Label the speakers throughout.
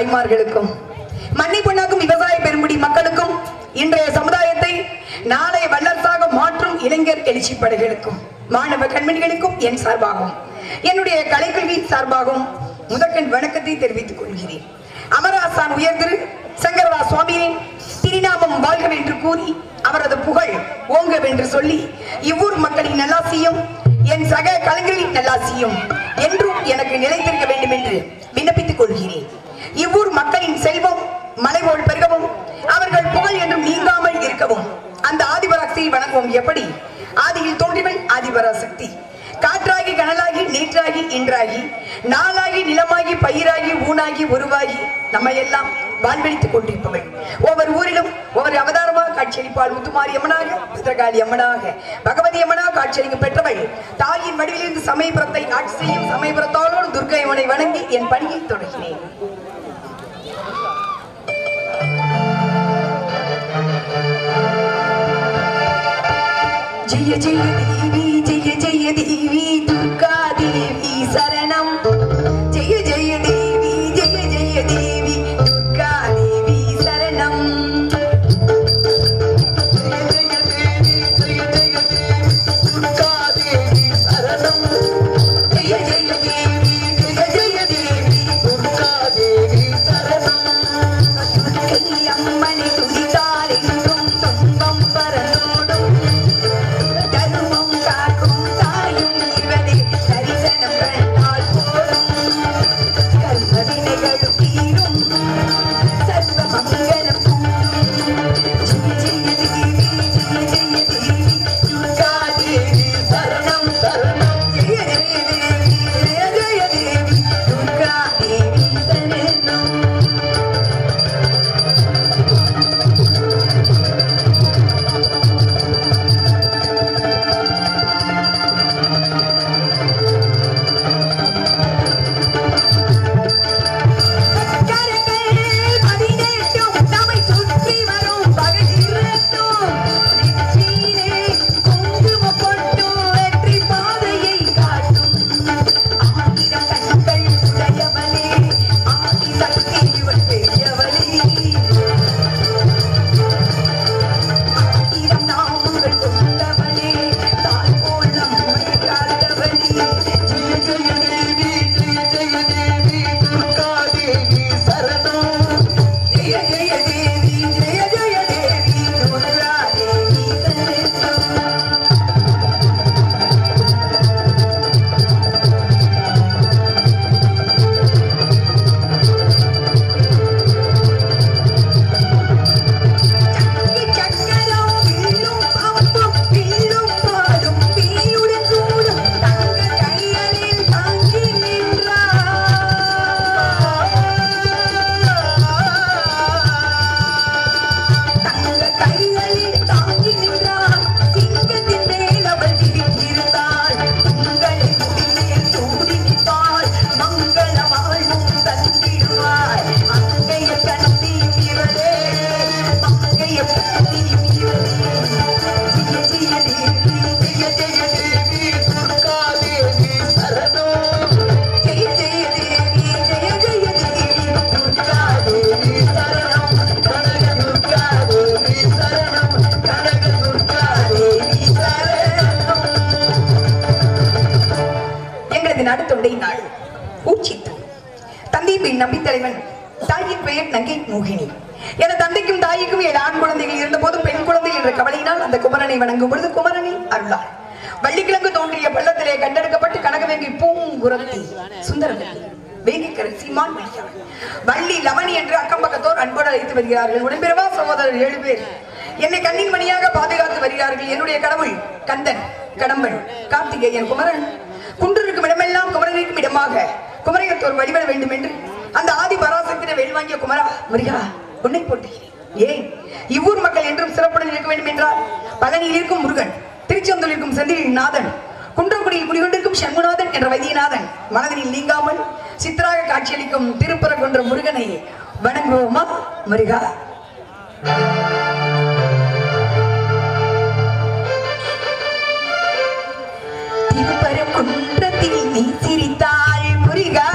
Speaker 1: தாய்மார்களுக்கும் மண்ணை பொண்ணாக்கும் விவசாய பெருமுடி மக்களுக்கும் இன்றைய சமுதாயத்தை நாளை வல்லரசாக மாற்றும் இளைஞர் எழுச்சி படைகளுக்கும் மாணவ கண்மணிகளுக்கும் என் சார்பாகவும் என்னுடைய கலைக்கல்வி சார்பாகவும் முதற்கண் வணக்கத்தை தெரிவித்துக் கொள்கிறேன். அமராசான் உயர்திரு சங்கரவா சுவாமியின் திருநாமம் வாழ்கவென்று கூறி அவரது புகழ் ஓங்கவென்று சொல்லி இவ்வூர் மக்களின் நல்லாசியும் என் சக கலைஞர்களின் நல்லாசியும் என்றும் எனக்கு நிலைத்திருக்க வேண்டும் என்று விண்ணப்பித்துக் கொள்கிறேன். இவ்வூர் மக்களின் செல்வம் மலைபோல் பெருகவும் அவர்கள் புகழ் என்றும் நீங்காமல் இருக்கவும் அந்த ஆதிபராசக்தியை வணங்குவோம் எப்படி? ஆதியில் தோன்றிவள் ஆதிபராசக்தி. காற்றாகி கனலாகி நீற்றாகி இன்றாகி நாளாகி நிலமாகி பயிராகி ஊனாகி உருவாகி நம்ம எல்லாம் வாழ்வழித்துக் கொண்டிருப்பவள் ஒவ்வொரு ஊரிலும் ஒவ்வொரு அவதாரமாக காட்சியளிப்பாள் முத்துமாரி அம்மனாக சித்திரகாளி அம்மனாக பகவதி அம்மனாக காட்சியளிக்க பெற்றவள் தாயின் வடிவிலிருந்து சமயபுரத்தை ஆட்சி செய்யும் சமயபுரத்தோடு துர்கை அம்மனை வணங்கி என் பணியை தொடங்கினேன். 今夜，今夜的。பொழுது அருளார். வள்ளிக்கிழங்கு தோன்றிய பள்ளத்திலே கண்டெடுக்கப்பட்டு கனகவேங்கி பூங்குரத்தி சுந்தரவல்லி வேகிக்கரை சீமான் வெளியாள் வள்ளி லவணி என்று அக்கம் பக்கத்தோர் அன்போடு அழைத்து வருகிறார்கள். உடன்பிறவா சகோதரர் ஏழு பேர். என்னை கண்ணின் மணியாக பாதுகாத்து வருகிறார்கள். என்னுடைய கடவுள் கந்தன் கடம்பன் கார்த்திகேயன் குமரன். குன்றிருக்கும் இடமெல்லாம் குமரனிருக்கும் இடமாக குமரையத்தோர் வழிபட வேண்டும் என்று அந்த ஆதி பராசக்தியை வேல் வாங்கிய குமரா முருகா உன்னை போட்டுகிறேன் ஏன்? இவ்வூர் மக்கள் என்றும் சிறப்புடன் இருக்க வேண்டும் என்றால் பழனியில் இருக்கும் முருகன் திருச்செந்தூரில் இருக்கும் செந்திலின் நாதன் குன்றக்குடியில் குடிகொண்டிருக்கும் சண்முநாதன் என்ற வைத்தியநாதன் மனதில் நீங்காமல் சித்தராக காட்சியளிக்கும் திருப்பரங்குன்ற முருகனை வணங்குவோமா முருகா. திருப்பரங்குன்றத்தில் நீ சிரித்தாள் முருகா.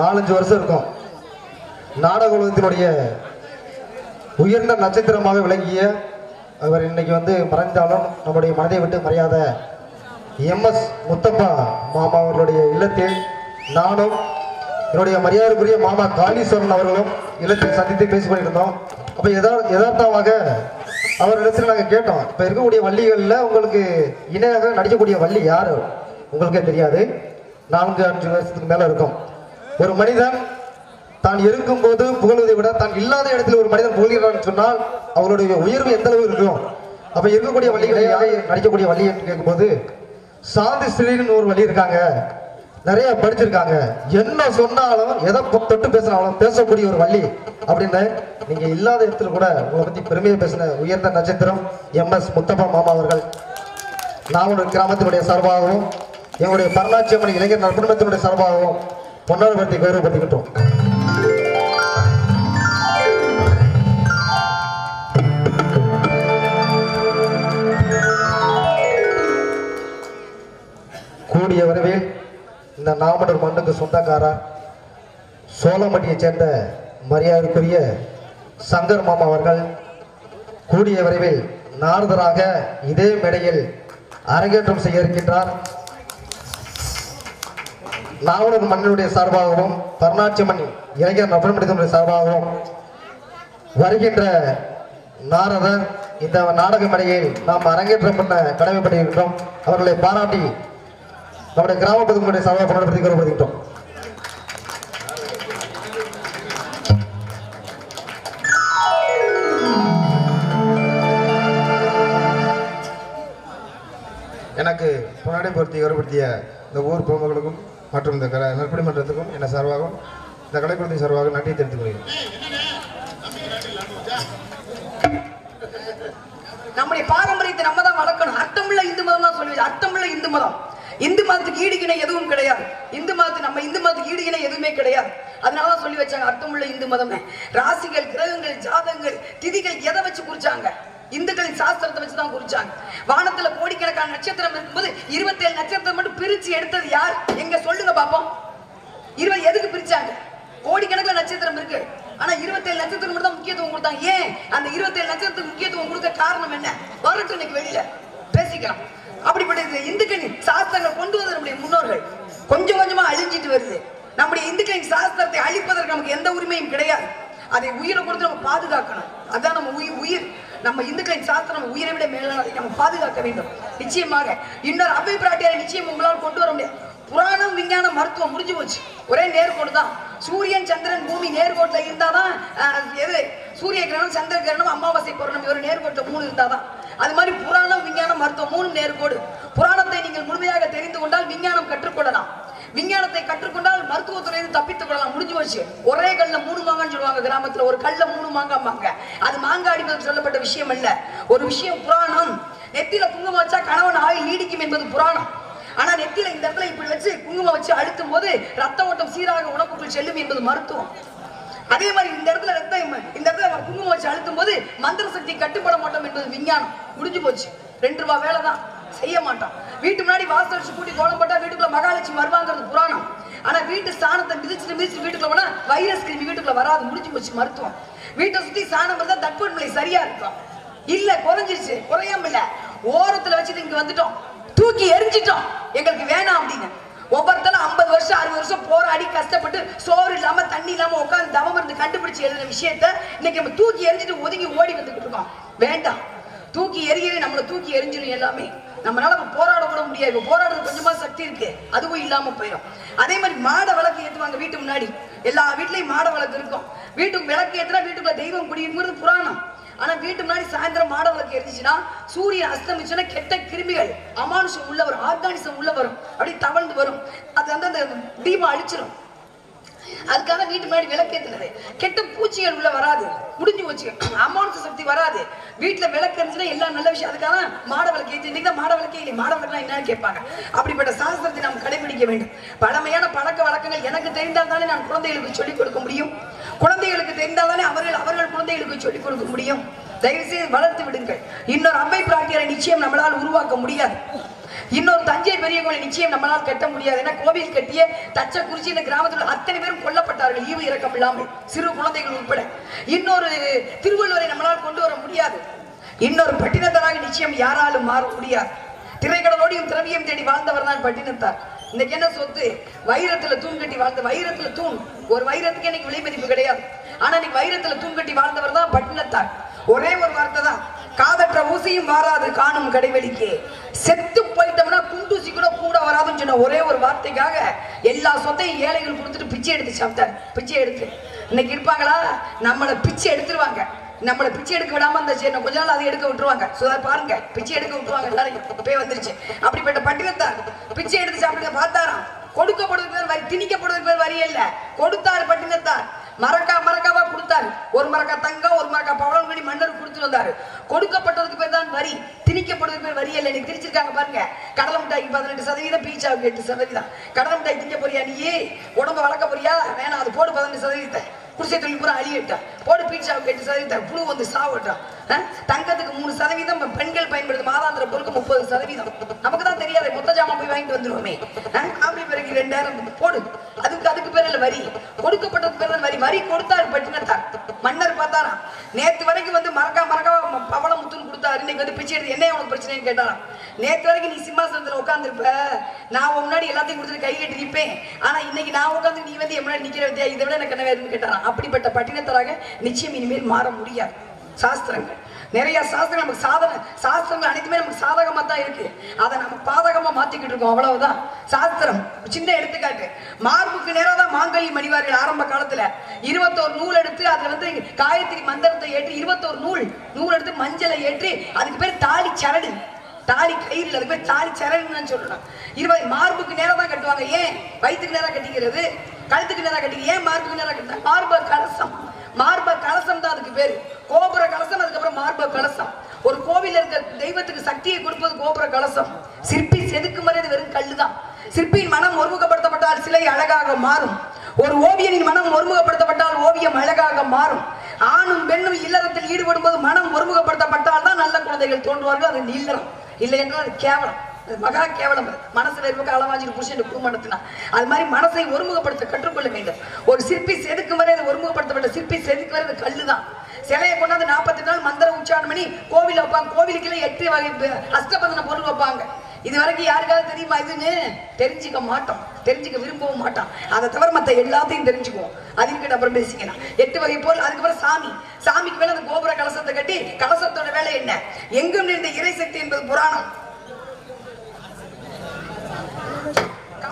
Speaker 2: நாலஞ்சு வருஷம் இருக்கும். நாடக உலகத்தினுடைய உயர்ந்த நட்சத்திரமாக விளங்கிய அவர் இன்னைக்கு வந்து மறைந்தாலும் நம்முடைய மனதை விட்டு மறையாத எம்எஸ் முத்தப்பா மாமா அவர்களுடைய இல்லத்தில் நானும் என்னுடைய மரியாதைக்குரிய மாமா காளீஸ்வரன் அவர்களும் இல்லத்தில் சந்தித்து பேசிக் கொண்டிருந்தோம் அப்போ எதா யதார்த்தமாக அவரிடத்தில் நாங்கள் கேட்டோம் இப்போ இருக்கக்கூடிய வள்ளிகளில் உங்களுக்கு இணையாக நடிக்கக்கூடிய வள்ளி யார்? உங்களுக்கே தெரியாது. நான்கு அஞ்சு வருஷத்துக்கு மேலே இருக்கும். ஒரு மனிதன் தான் இருக்கும்போது புகழ்வதை விட தான் இல்லாத இடத்தில் ஒரு மனிதன் புகழ்கிறான்னு சொன்னால் அவருடைய உயர்வு எந்த அளவு இருக்கும்? அப்ப இருக்கக்கூடிய வழிகளை யாரை நடிக்கக்கூடிய வழி என்று கேட்கும்போது சாந்தி ஸ்ரீன்னு ஒரு வழி இருக்காங்க. நிறைய படிச்சிருக்காங்க. என்ன சொன்னாலும் எதை தொட்டு பேசினாலும் பேசக்கூடிய ஒரு வள்ளி அப்படின்னு நீங்க இல்லாத இடத்துல கூட உங்களை பத்தி பெருமையை பேசின உயர்ந்த நட்சத்திரம் எம் எஸ் முத்தப்பா மாமா அவர்கள். நாவலூர் கிராமத்தினுடைய சார்பாகவும் எங்களுடைய பரலாட்சியம்மன் இளைஞர் குடும்பத்தினுடைய சார்பாகவும் பொன்னார்படுத்தி பத்திக்கிட்டோம் கூடிய வரவே இந்த நாமடர் மண்ணுக்கு சொந்தக்காரர் சோழமட்டியை சேர்ந்த மரியாதைக்குரிய சங்கர் மாமா அவர்கள் கூடிய விரைவில் நாரதராக இதே மேடையில் அரங்கேற்றம் செய்ய இருக்கின்றார். நாவலர் மண்ணினுடைய சார்பாகவும் பர்ணாட்சியம்மன் இளைஞர் நபரமடிதனுடைய சார்பாகவும் வருகின்ற நாரதர் இந்த நாடக மேடையில் நாம் அரங்கேற்றம் பண்ண கடமைப்பட்டிருக்கிறோம் அவர்களை பாராட்டி நம்முடைய கிராம பொதுமக்களுடைய சார்பாக கொண்டாடப்படுத்தி
Speaker 3: எனக்கு முன்னாடி பொருத்தி கௌரவப்படுத்திய இந்த ஊர் பொதுமக்களுக்கும் மற்றும் இந்த கலை நற்பணி மன்றத்துக்கும் என்ன சார்பாகவும் இந்த கலைக்குழந்தை சார்பாக நன்றியை தெரிவித்துக் கொள்கிறேன்.
Speaker 1: நம்முடைய பாரம்பரியத்தை நம்ம தான் வளர்க்கணும். அர்த்தமுள்ள இந்து மதம் தான் சொல்லி அர்த்தமுள்ள இந்து மதம். இந்து மதத்துக்கு ஈடுகிணை எதுவும் கிடையாது. இந்து மதத்து நம்ம இந்து மதத்துக்கு ஈடுகிணை எதுவுமே கிடையாது. அதனாலதான் சொல்லி வச்சாங்க அர்த்தமுள்ள இந்து மதம் ராசிகள் கிரகங்கள் ஜாதகங்கள் திதிகள் எதை வச்சு குறிச்சாங்க? இந்துக்களின் சாஸ்திரத்தை வச்சு தான் குறிச்சாங்க. வானத்துல கோடிக்கணக்கான நட்சத்திரம் இருக்கும்போது இருபத்தேழு நட்சத்திரம் மட்டும் பிரிச்சு எடுத்தது யார்? எங்க சொல்லுங்க பாப்போம். இருபது எதுக்கு பிரிச்சாங்க? கோடிக்கணக்கில் நட்சத்திரம் இருக்கு. ஆனா இருபத்தேழு நட்சத்திரம் மட்டும் தான் முக்கியத்துவம் கொடுத்தாங்க. ஏன்? அந்த இருபத்தேழு நட்சத்திரத்துக்கு முக்கியத்துவம் கொடுக்க காரணம் என்ன? வரட்டும் இன்னைக்கு வெளியில. பேசிக்கலாம். அப்படிப்பட்ட இந்துக்களின் சாஸ்திரங்கள் கொண்டு வந்த நம்முடைய முன்னோர்கள். கொஞ்சம் கொஞ்சமா அழிஞ்சிட்டு வருது. நம்முடைய இந்துக்களின் சாஸ்திரத்தை அழிப்பதற்கு நமக்கு எந்த உரிமையும் கிடையாது. அதை உயிரை கொடுத்து நம்ம பாதுகாக்கணும். அதான் நம்ம உயிர் உயிர். நம்ம இந்துக்களின் சாஸ்திரம் நம்ம உயிரை விட மேலானதை நம்ம பாதுகாக்க வேண்டும். நிச்சயமாக இன்னொரு அபை பிராட்டியாரை நிச்சயம் உங்களால் கொண்டு வர முடியாது. புராணம் விஞ்ஞானம் மருத்துவம் முடிஞ்சு போச்சு. ஒரே நேர்கோடு தான். சூரியன் சந்திரன் பூமி நேர்கோட்டில் இருந்தாதான் எது? சூரிய கிரகணம் சந்திர கிரகணம் அமாவாசை பௌர்ணமி ஒரு நேர்கோட்டில் மூணு இருந்தாதான். அது மாதிரி புராணம் விஞ்ஞானம் மருத்துவம் மூணு நேர்கோடு. புராணத்தை நீங்கள் முழுமையாக தெரிந்து கொண்டால் விஞ்ஞானம் கற்றுக்கொள்ளலாம். விஞ்ஞானத்தை கற்றுக்கொண்டால் மருத்துவத்துறையிலிருந்து தப்பித்துக் கொள்ளலாம். முடிஞ்சு போச்சு. ஒரே கல்ல மூணு மாங்கான்னு சொல்லுவாங்க கிராமத்துல. ஒரு கல்ல மூணு மாங்காம்பாங்க. அது மாங்காய் அடிப்பதற்கு சொல்லப்பட்ட விஷயம் அல்ல. ஒரு விஷயம் புராணம். நெத்தியில குங்குமம் வச்சா கணவன் ஆயுள் நீடிக்கும் என்பது புராணம். ஆனா நெத்தியில இந்த இடத்துல இப்படி வச்சு குங்குமம் வச்சு அழுத்தும் போது ரத்த ஓட்டம் சீராக உடம்புக்குள் செல்லும் என்பது மருத்துவம். அதே மாதிரி இந்த இடத்துல ரத்தம் இந்த இடத்துல குங்குமம் வச்சு அழுத்தும் போது மந்திர சக்தி கட்டுப்பட மாட்டோம் என்பது விஞ்ஞானம். முடிஞ்சு போச்சு. ரெண்டு ரூபாய் வேலை தான். செய்ய மாட்டோம் வீட்டு முன்னாடி வாசல் வச்சு கூட்டி கோலம் போட்டா வீட்டுக்குள்ள மகாலட்சுமி வருவாங்கிறது புராணம். ஆனா வீட்டு சாணத்தை மிதிச்சு மிதிச்சுட்டு வீட்டுக்குள்ள போனா வைரஸ் கிருமி வீட்டுக்குள்ள வராது. முடிஞ்சு போச்சு மருத்துவம். வீட்டை சுத்தி சாணம் இருந்தா தட்பநிலை சரியா இருக்கும் இல்ல குறைஞ்சிருச்சு. குறையாம இல்ல. ஓரத்துல வச்சுட்டு இங்க வந்துட்டோம். தூக்கி எரிஞ்சிட்டோம். எங்களுக்கு வேணாம் அப்படின்னு. ஒவ்வொருத்தரும் ஐம்பது வருஷம் அறுபது வருஷம் போராடி கஷ்டப்பட்டு சோறு இல்லாம தண்ணி இல்லாம உட்காந்து தவம் இருந்து கண்டுபிடிச்சு எழுதின விஷயத்த இன்னைக்கு நம்ம தூக்கி எரிஞ்சிட்டு ஒதுங்கி ஓடி வந்துகிட்டு இருக்கோம். வேண்டாம். தூக்கி எரியவே நம்மளை தூக்கி எரிஞ்சிடும் எல்லாமே. நம்மளால போராட கூட முடியாது. போராடுறது கொஞ்சமா சக்தி இருக்கு. அதுவும் இல்லாம போயிடும். அதே மாதிரி மாட விளக்கு ஏத்துவாங்க வீட்டு முன்னாடி. எல்லா வீட்லயும் மாட விளக்கு இருக்கும். வீட்டுக்கு விளக்கு ஏத்துனா வீட்டுக்குள்ள தெய்வம் குடியிருக்கிறது புராணம். ஆனா வீட்டு முன்னாடி சாயந்தரம் மாட விளக்கு சூரியன் அஸ்தமிச்சுன்னா கெட்ட கிருமிகள் அமானுஷம் உள்ள வரும் ஆர்கானிசம் உள்ள வரும். அப்படி தவழ்ந்து வரும். அது வந்து அந்த தீபம் அழிச்சிடும் அதுக்காக வீட்டு முன்னாடி விளக்கேத்துனது. கெட்ட பூச்சிகள் உள்ள வராது. முடிஞ்சு போச்சு. அமானுஷ சக்தி வராது. வீட்டுல விளக்கு இருந்துச்சுன்னா எல்லாம் நல்ல விஷயம். அதுக்காக மாட விளக்கு ஏத்தி இன்னைக்கு மாட விளக்கே இல்லை மாட விளக்குலாம் என்னன்னு கேட்பாங்க. அப்படிப்பட்ட சாஸ்திரத்தை நாம் கடைபிடிக்க வேண்டும். பழமையான பழக்க வழக்கங்கள் எனக்கு தெரிந்தால் தானே நான் குழந்தைகளுக்கு சொல்லிக் கொடுக்க முடியும். குழந்தைகளுக்கு தெரிந்தால் தானே அவர்கள் அவர்கள் குழந்தைகளுக்கு சொல்லிக் கொடுக்க முடியும். தயவு செய்து வளர்த்து விடுங்கள். இன்னொரு அம்பை பிராட்டியரை நிச்சயம் நம்மளால் உருவாக்க முடியாது. இன்னொரு தஞ்சை பெரிய கோயில் நிச்சயம் நம்மளால் கட்ட முடியாது. ஏன்னா கோவில் கட்டிய தச்ச குறிச்சி இந்த கிராமத்தில் அத்தனை பேரும் கொல்லப்பட்டார்கள். ஈவு இறக்கம் இல்லாமல் சிறு குழந்தைகள் உட்பட. இன்னொரு திருவள்ளுவரை நம்மளால் கொண்டு வர முடியாது. இன்னொரு பட்டினத்தராக நிச்சயம் யாராலும் மாற முடியாது. திரைக்கடலோடையும் திரவியம் தேடி வாழ்ந்தவர் தான் பட்டினத்தார். இன்னைக்கு என்ன சொத்து? வைரத்துல தூண் கட்டி வாழ்ந்த வைரத்துல தூண். ஒரு வைரத்துக்கு இன்னைக்கு விலை மதிப்பு கிடையாது. ஆனா இன்னைக்கு வைரத்துல தூண் கட்டி வாழ்ந்தவர் தான் பட்டினத்தார். ஒரே ஒரு வார்த்தை தான். காதற்ற ஊசியும் மாறாது காணும் கடைவெளிக்கு. செத்து போயிட்டோம்னா குண்டூசி கூட கூட வராதுன்னு சொன்ன ஒரே ஒரு வார்த்தைக்காக எல்லா சொத்தையும் ஏழைகள் கொடுத்துட்டு பிச்சை எடுத்து சாப்பிட்டார் பிச்சை எடுத்து. இன்னைக்கு இருப்பாங்களா? நம்மளை பிச்சை எடுத்துருவாங்க. நம்மளை பிச்சை எடுக்க விடாம அந்த சரி கொஞ்ச நாள் அதை எடுக்க விட்டுருவாங்க. சுதா பாருங்க. பிச்சை எடுக்க விட்டுருவாங்க. எல்லாரும் போய் வந்துருச்சு. அப்படிப்பட்ட பட்டினத்தார் பிச்சை எடுத்து சாப்பிடுங்க பார்த்தாராம். கொடுக்கப்படுவதற்கு வரி திணிக்கப்படுவதற்கு பேர் வரி இல்ல. கொடுத்தார் பட்டினத்தார் மரக்கா மரக்காவா கொடுத்தாரு. ஒரு மரக்கா தங்கம் ஒரு மரக்கா பவளம் கடி மன்னர் கொடுத்துட்டு வந்தாரு. கொடுக்கப்பட்டதுக்கு பேர் தான் வரி. திணிக்கப்படுவதற்கு பேர் வரி இல்லை நீ திரிச்சிருக்காங்க பாருங்க. கடலை மிட்டாய்க்கு பதினெட்டு சதவீதம் பீச்சாவுக்கு எட்டு சதவீதம். கடலை மிட்டாய் திங்க போறியா நீ? உடம்ப வளர்க்க போறியா? வேணாம் அது போடு பதினெட்டு சதவீதத்தை. குடிசை தொழில் பூரா அழியிட்டேன் போடு பீட்சாவுக்கு எட்டு சதவீதம். புழு வந்து சாவட்டான் தங்கத்துக்கு மூணு சதவீதம் பெண்கள் பயன்படுத்தும் மாதாந்திர பொருளுக்கு முப்பது சதவீதம். நமக்கு தான் தெரியாது மொத்த ஜாமான் போய் வாங்கிட்டு வந்துருவோமே. அப்படி பிறகு ரெண்டாயிரம் போடு. அதுக்கு அதுக்கு பேர் வரி. கொடுக்கப்பட்டது பேர் வரி. வரி கொடுத்தாரு பட்டினத்தார் மன்னர் பார்த்தாராம். நேத்து வரைக்கும் வந்து மறக்கா மறக்கா பவள முத்துன்னு கொடுத்தாரு. இன்னைக்கு வந்து பிச்சை எடுத்து என்ன உனக்கு பிரச்சனைன்னு கேட்டாராம். நேத்து வரைக்கும் நீ சிம்மாசனத்துல உட்காந்துருப்ப நான் உன் முன்னாடி எல்லாத்தையும் கொடுத்துட்டு கை கட்டி நிற்பேன் ஆனா இன்னைக்கு நான் உட்காந்து நீ வந்து என் முன்னாடி நிக்கிற வித்தியா? இதை விட எனக்கு என்ன வேணும்னு கேட்டாராம். அப்படிப்பட்ட பட்டினத்தராக நிச்சயம் இனிமேல் மாற முடியாது. சாஸ்திரங்கள். நிறைய சாஸ்திரங்கள் நமக்கு சாதனை சாஸ்திரங்கள் அனைத்துமே நமக்கு சாதகமாக தான் இருக்கு. அதை நம்ம பாதகமாக மாற்றிக்கிட்டு இருக்கோம். அவ்வளவுதான். சாஸ்திரம். சின்ன எடுத்துக்காட்டு. மார்புக்கு நேரம் தான் மாங்கல்லி மணிவார்கள் ஆரம்ப காலத்தில். இருபத்தோரு நூல் எடுத்து அதில் வந்து காயத்ரி மந்திரத்தை ஏற்றி இருபத்தோரு நூல் நூல் எடுத்து மஞ்சளை ஏற்றி அதுக்கு பேர் தாலி சரடு. தாலி கயிறு அதுக்கு பேர் தாலி சரடுன்னு சொல்லலாம் இருபது மார்புக்கு நேரம் தான் கட்டுவாங்க. ஏன்? வயிற்றுக்கு நேரம் கட்டிக்கிறது. கழுத்துக்கு நேரம் கட்டிக்கிறது. ஏன் மார்புக்கு நேரம் கட்டுறாங்க மார்பு கலசம். மார்ப கலசம் தான் அதுக்கு பேரு. கோபுர கலசம் அதுக்கப்புறம் மார்ப கலசம். ஒரு கோவில் இருக்க தெய்வத்துக்கு சக்தியை கொடுப்பது கோபுர கலசம். சிற்பி செதுக்கு வரை அது வெறும் கல்லுதான் சிற்பியின் மனம் ஒருமுகப்படுத்தப்பட்டால் சிலை அழகாக மாறும். ஒரு ஓவியனின் மனம் ஒருமுகப்படுத்தப்பட்டால் ஓவியம் அழகாக மாறும். ஆணும் பெண்ணும் இல்லறத்தில் ஈடுபடும் போது மனம் ஒருமுகப்படுத்தப்பட்டால் தான் நல்ல குழந்தைகள் தோன்றுவார்கள். அது இல்லறம் இல்லை என்றால் அது கேவலம். மகா கேவலம் மனசுல இருக்க அளவாஞ்சிட்டு புருஷன் குடும்பத்தினா அது மாதிரி மனசை ஒருமுகப்படுத்த கற்றுக்கொள்ள வேண்டும். ஒரு சிற்பி செதுக்கும் வரை அது ஒருமுகப்படுத்தப்பட்ட சிற்பி செதுக்கு வரை அது கல்லுதான். சிலையை கொண்டாந்து நாற்பத்தி நாள் மந்திர உச்சாரணம் பண்ணி கோவில் வைப்பாங்க. கோவிலுக்குள்ள எட்டு வகை அஷ்டபந்தன பொருள் வைப்பாங்க. இது வரைக்கும் யாருக்காவது தெரியுமா இதுன்னு? தெரிஞ்சுக்க மாட்டோம். தெரிஞ்சுக்க விரும்பவும் மாட்டோம். அதை தவிர மத்த எல்லாத்தையும் தெரிஞ்சுக்குவோம். அதுக்கிட்ட அப்புறம் பேசிக்கலாம். எட்டு வகை போல் அதுக்கப்புறம் சாமி. சாமிக்கு மேல அந்த கோபுர கலசத்தை கட்டி கலசத்தோட வேலை என்ன? எங்கும் நின்ற இறை சக்தி என்பது புராணம்.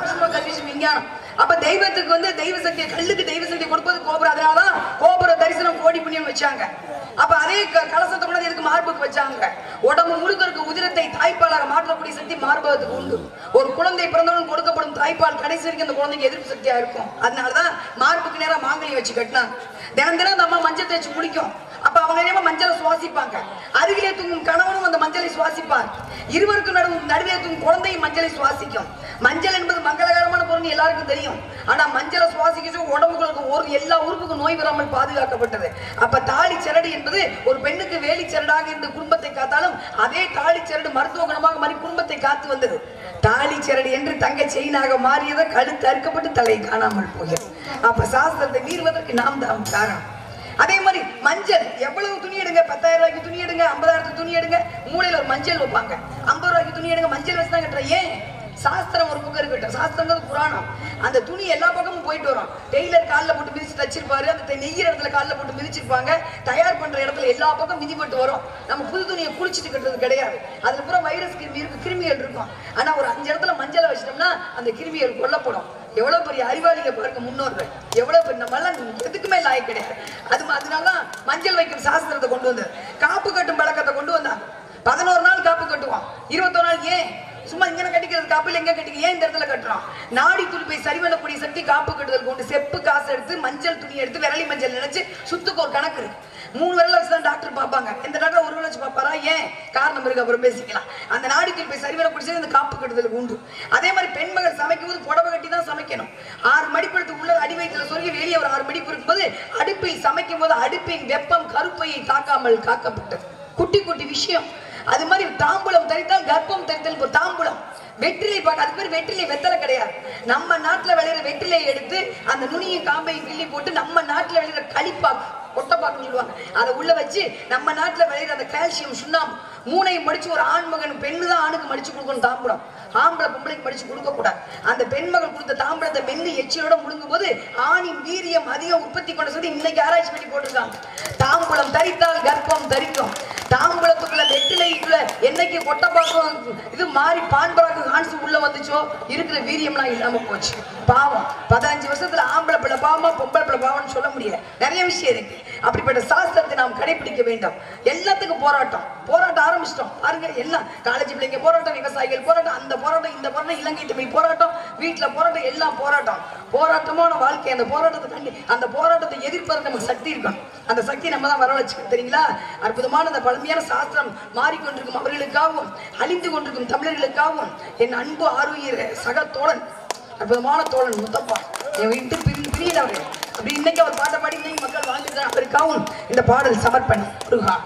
Speaker 1: காஷ்ம கல்விஷம் விஞ்ஞானம். அப்ப தெய்வத்துக்கு வந்து தெய்வ சக்தி கல்லுக்கு தெய்வ சக்தி கொடுப்பது கோபுரம். அதனாலதான் கோபுர தரிசனம் கோடி புண்ணியம் வச்சாங்க. அப்ப அதே க- கலசத்தை கூட எதுக்கு மார்புக்கு வச்சாங்க. உடம்பு முழுக்க இருக்க உதிரத்தை தாய்ப்பாலாக மாற்றக்கூடிய சக்தி மார்பகத்துக்கு உண்டு. ஒரு குழந்தை பிறந்தவுடன் கொடுக்கப்படும் தாய்ப்பால் கடைசி வரைக்கும் அந்த குழந்தைக்கு எதிர்ப்பு சக்தியா இருக்கும். அதனாலதான் மார்புக்கு நேரா மாங்கல்யம் வச்சு கட்டினாங்க. தினம் தினம் அந்த அம்மா மஞ்சள் தேய்ச்சி குளிக்கும். அப்ப அவங்க என்னமோ மஞ்சளை சுவாசிப்பாங்க? அருகிலே தூங்கும் கணவனும் அந்த மஞ்சளை சுவாசிப்பார். இருவருக்கும் நடுவும் நடுவே தூங்கும் குழந்தையும் மஞ்சளை சுவாசிக்கும். மஞ்சள் என்பது மங்களகரமான பொருள் எல்லாருக்கும் தெரியும். ஆனா மஞ்சளை சுவாசிக்கிச்சு உடம்புகளுக்கு ஒரு எல்லா உறுப்புக்கும் நோய் வராமல் பாதுகாக்கப்பட்டது. அப்ப தாலி சரடு என்பது ஒரு பெண்ணுக்கு வேலி சரடாக இருந்து குடும்பத்தை காத்தாலும் அதே தாலி சரடு மருத்துவ குணமாக மாறி குடும்பத்தை காத்து வந்தது. தாலி சரடு என்று தங்க செயினாக மாறியதை கழுத்து அறுக்கப்பட்டு தலை காணாமல் போகிறது. அப்ப சாஸ்திரத்தை மீறுவதற்கு நாம் தான் காரணம். அதே மாதிரி மஞ்சள் எவ்வளவு துணி எடுங்க? பத்தாயிரம் ரூபாய்க்கு துணி எடுங்க ஐம்பதாயிரத்துக்கு துணி எடுங்க. மூலையில ஒரு மஞ்சள் வைப்பாங்க. ஐம்பது ரூபாய்க்கு துணி எடுங்க மஞ்சள் வச்சு தான் கட்டுறேன். ஏன்? சாஸ்திரம் ஒரு பக்கம் இருக்கட்டும் சாஸ்திரங்கிறது புராணம். அந்த துணி எல்லா பக்கமும் போயிட்டு வரும். டெய்லர் காலில் போட்டு மிதிச்சு தச்சிருப்பாரு. அந்த நெய்யிற இடத்துல காலில் போட்டு மிதிச்சிருப்பாங்க. தயார் பண்ற இடத்துல எல்லா பக்கம் மிதிப்பட்டு வரும். நம்ம புது துணியை குளிச்சுட்டு கட்டுறது கிடையாது. அதுல பூரா வைரஸ் கிருமி இருக்கு கிருமிகள் இருக்கும். ஆனா ஒரு அஞ்சு இடத்துல மஞ்சளை வச்சிட்டோம்னா அந்த கிருமிகள் கொல்லப்படும். எவ்வளவு பெரிய அறிவாளிங்க பாருங்க முன்னோர்கள். எவ்வளவு பெரிய நம்ம எல்லாம் எதுக்குமே லாய் கிடையாது. அது அதனாலதான் மஞ்சள் வைக்கும் சாஸ்திரத்தை கொண்டு வந்தார் காப்பு கட்டும் பழக்கத்தை கொண்டு வந்தாங்க. பதினோரு நாள் காப்பு கட்டுவோம். இருபத்தொரு நாள் ஏன்? சும்மா இங்க கட்டிக்கிறது காப்பு எங்க கட்டிக்க ஏன் இந்த இடத்துல கட்டுறோம்? நாடி துடிப்பை சரி பண்ணக்கூடிய சக்தி காப்பு கட்டுதல் கொண்டு செப்பு காசு எடுத்து மஞ்சள் துணி எடுத்து விரலி மஞ்சள் நினைச்சு சுத்துக்கு ஒரு கணக்கு இருக்கு. மூணு விரல வச்சு தான் டாக்டர் பார்ப்பாங்க. இந்த டாக்டர் ஒரு விரல வச்சு பார்ப்பாரா? ஏன்? காரணம் இருக்கு அப்புறம் பேசிக்கலாம். அந்த நாடுக்கு போய் சரிவர பிடிச்சது இந்த காப்பு கட்டுதல் உண்டு. அதே மாதிரி பெண்மகள் சமைக்கும் போது புடவை கட்டி தான் சமைக்கணும். ஆறு மடிப்படுத்து உள்ள அடி வயிற்றுல சொல்லி வெளியே ஒரு ஆறு மணி இருக்கும்போது அடுப்பை சமைக்கும் போது அடுப்பின் வெப்பம் கருப்பையை தாக்காமல் காக்கப்பட்டது. குட்டி குட்டி விஷயம். அது மாதிரி தாம்பூலம் தரித்தால் கர்ப்பம் தரித்தல் தாம்பூலம். வெற்றிலை பார்க்க அது பேர் வெற்றிலை வெத்தலை கிடையாது. நம்ம நாட்டில் விளையிற வெற்றிலையை எடுத்து அந்த நுனியை காம்பையும் கிள்ளி போட்டு நம்ம நாட்டில் விளையிற களிப்பாக்கு கொட்டைப்பாக்குன்னு சொல்லுவாங்க. அதை உள்ள வச்சு நம்ம நாட்டில் விளையிற அந்த கால்சியம் சுண்ணாம்பு மூணையும் மடிச்சு ஒரு ஆண் மகன் பெண்ணு தான் ஆணுக்கு மடிச்சு கொடுக்கணும் தாம்பரம். ஆம்பளை பொம்பளைக்கு மடிச்சு கொடுக்க கூடாது. அந்த பெண் மகள் கொடுத்த தாம்பரத்தை மென்னு எச்சிலோட முழுங்கும் போது ஆணின் வீரியம் அதிக உற்பத்தி கொண்ட சொல்லி இன்னைக்கு ஆராய்ச்சி பண்ணி போட்டிருக்காங்க. தாம்பூலம் தரித்தால் கர்ப்பம் தரிக்கும். தாம்பூலத்துக்குள்ள வெட்டிலைக்குள்ள என்னைக்கு கொட்டப்பாக்கம் இது மாறி பான்பராக்கு கான்சு உள்ள வந்துச்சோ இருக்கிற வீரியம்லாம் இல்லாம போச்சு. பாவம். பதினஞ்சு வருஷத்துல ஆம்பளை பிள்ளை பாவமா பொம்பளை பிள்ளை பாவம்னு சொல்ல முடியல. நிறைய விஷயம் இருக்கு. அப்படிப்பட்ட சாஸ்திரத்தை நாம் கடைபிடிக்க வேண்டும். எல்லாத்துக்கும் போராட்டம். போராட்டம் ஆரம்பிச்சிட்டோம். பாருங்க எல்லாம் காலேஜ் பிள்ளைங்க போராட்டம் விவசாயிகள் போராட்டம் அந்த போராட்டம் இந்த போராட்டம் இலங்கை தமிழ் போராட்டம் வீட்டுல போராட்டம் எல்லாம் போராட்டம். போராட்டமான வாழ்க்கை அந்த போராட்டத்தை தண்ணி அந்த போராட்டத்தை எதிர்ப்பதற்கு நமக்கு சக்தி இருக்கணும். அந்த சக்தி நம்ம தான் வர வச்சுக்கணும் தெரியுங்களா? அற்புதமான அந்த பழமையான சாஸ்திரம் மாறிக்கொண்டிருக்கும் அவர்களுக்காகவும் அழிந்து கொண்டிருக்கும் தமிழர்களுக்காகவும் என் அன்பு ஆரோக்கிய சக தோழன் அற்புதமான தோழன் முத்தப்பா. என் வீட்டு பிரி பிரியனவர் அப்படி இன்னைக்கு அவர் பாட்டை பாடி இன்னைக்கு மக்கள் வாழ்ந்துட்டு அவருக்காகவும் இந்த பாடல் சமர்ப்பணி. முருகா.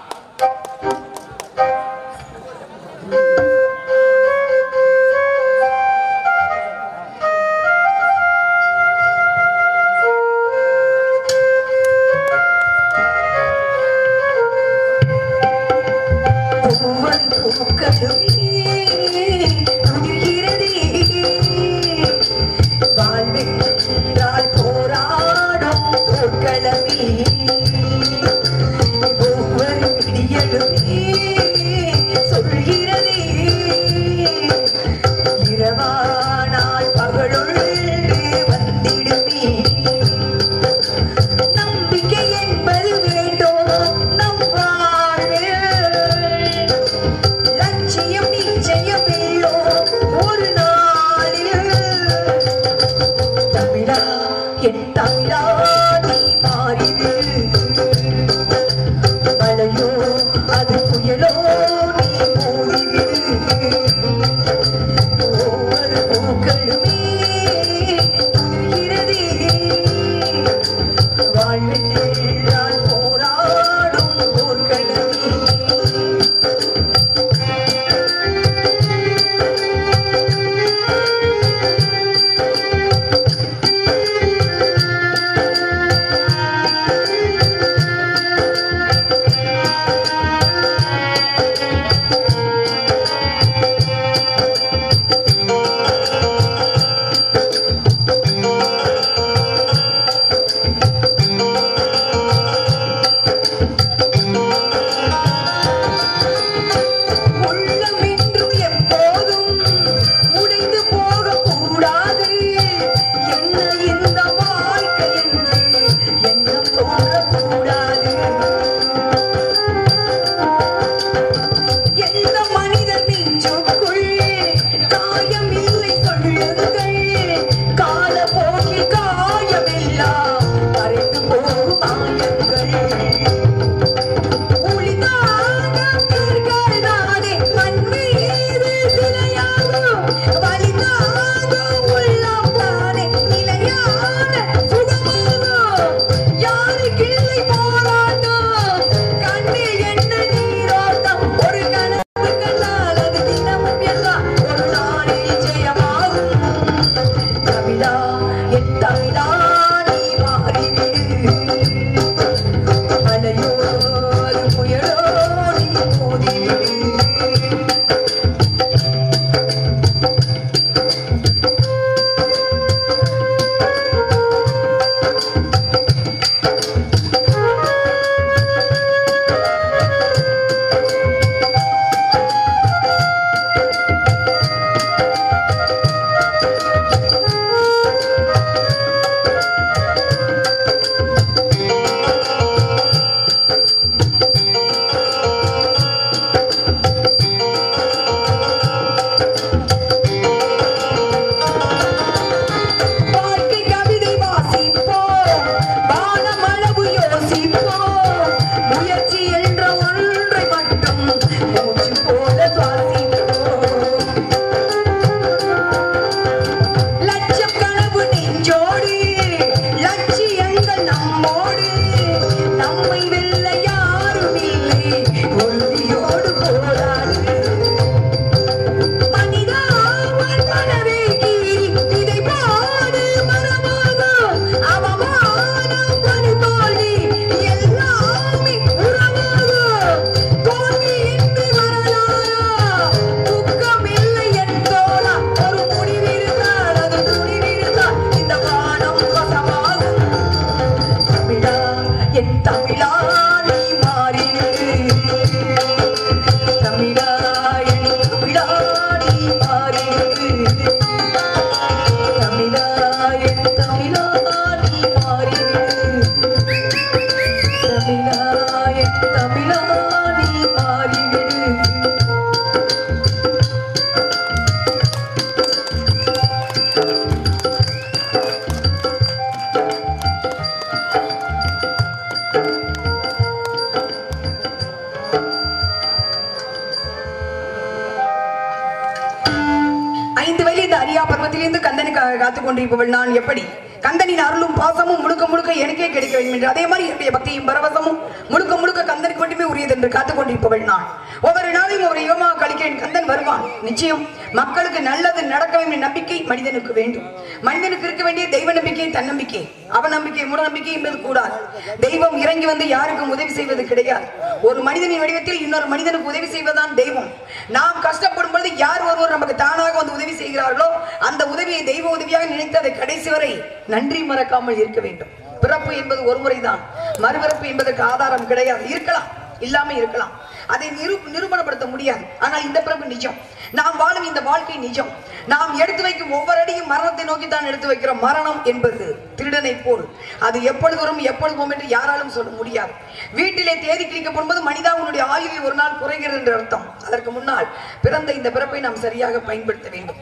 Speaker 1: கந்தனுக்காக நான் எப்படி? கந்தனின் அருளும் பாசமும் முழுக்க முழுக்க எனக்கே கிடைக்க வேண்டும் என்று அதே மாதிரி என்னுடைய பக்தியும் பரவசமும் முழுக்க முழுக்க கந்தனுக்கு மட்டுமே உரியது என்று காத்துக்கொண்டிருப்பவள் நான். ஒவ்வொரு நாளையும் ஒரு யுகமாக கழிக்க என் கந்தன் வருவான். நிச்சயம் மக்களுக்கு நல்லது நடக்க வேண்டிய நம்பிக்கை மனிதனுக்கு வேண்டும். மனிதனுக்கு இருக்க வேண்டிய தெய்வ நம்பிக்கை தன்னம்பிக்கை அவநம்பிக்கை மூடநம்பிக்கை என்பது கூடாது. தெய்வம் இறங்கி வந்து யாருக்கும் உதவி செய்வது கிடையாது. ஒரு மனிதனின் வடிவத்தில் இன்னொரு மனிதனுக்கு உதவி செய்வதுதான் தெய்வம். நாம் கஷ்டப்படும் பொழுது யார் ஒருவர் நமக்கு தானாக வந்து உதவி செய்கிறார்களோ அந்த உதவி உதவியை தெய்வ உதவியாக நினைத்து அதை கடைசி வரை நன்றி மறக்காமல் இருக்க வேண்டும். பிறப்பு என்பது ஒரு முறைதான். மறுபிறப்பு என்பதற்கு ஆதாரம் கிடையாது. இருக்கலாம். இல்லாம இருக்கலாம். அதை நிரு நிரூபணப்படுத்த முடியாது. ஆனால் இந்த பிறப்பு நிஜம். நாம் வாழும் இந்த வாழ்க்கை நிஜம். நாம் எடுத்து வைக்கும் ஒவ்வொரு அடியும் மரணத்தை நோக்கி தான் எடுத்து வைக்கிறோம் மரணம் என்பது திருடனை போல். அது எப்பொழுது வரும் எப்பொழுது போகும் என்று யாராலும் சொல்ல முடியாது. வீட்டிலே தேதி கிழிக்கப்படும் போது மனிதா உன்னுடைய ஆயுளில் ஒரு நாள் குறைகிறது என்று அர்த்தம். அதற்கு முன்னால் பிறந்த இந்த பிறப்பை நாம் சரியாக பயன்படுத்த வேண்டும்.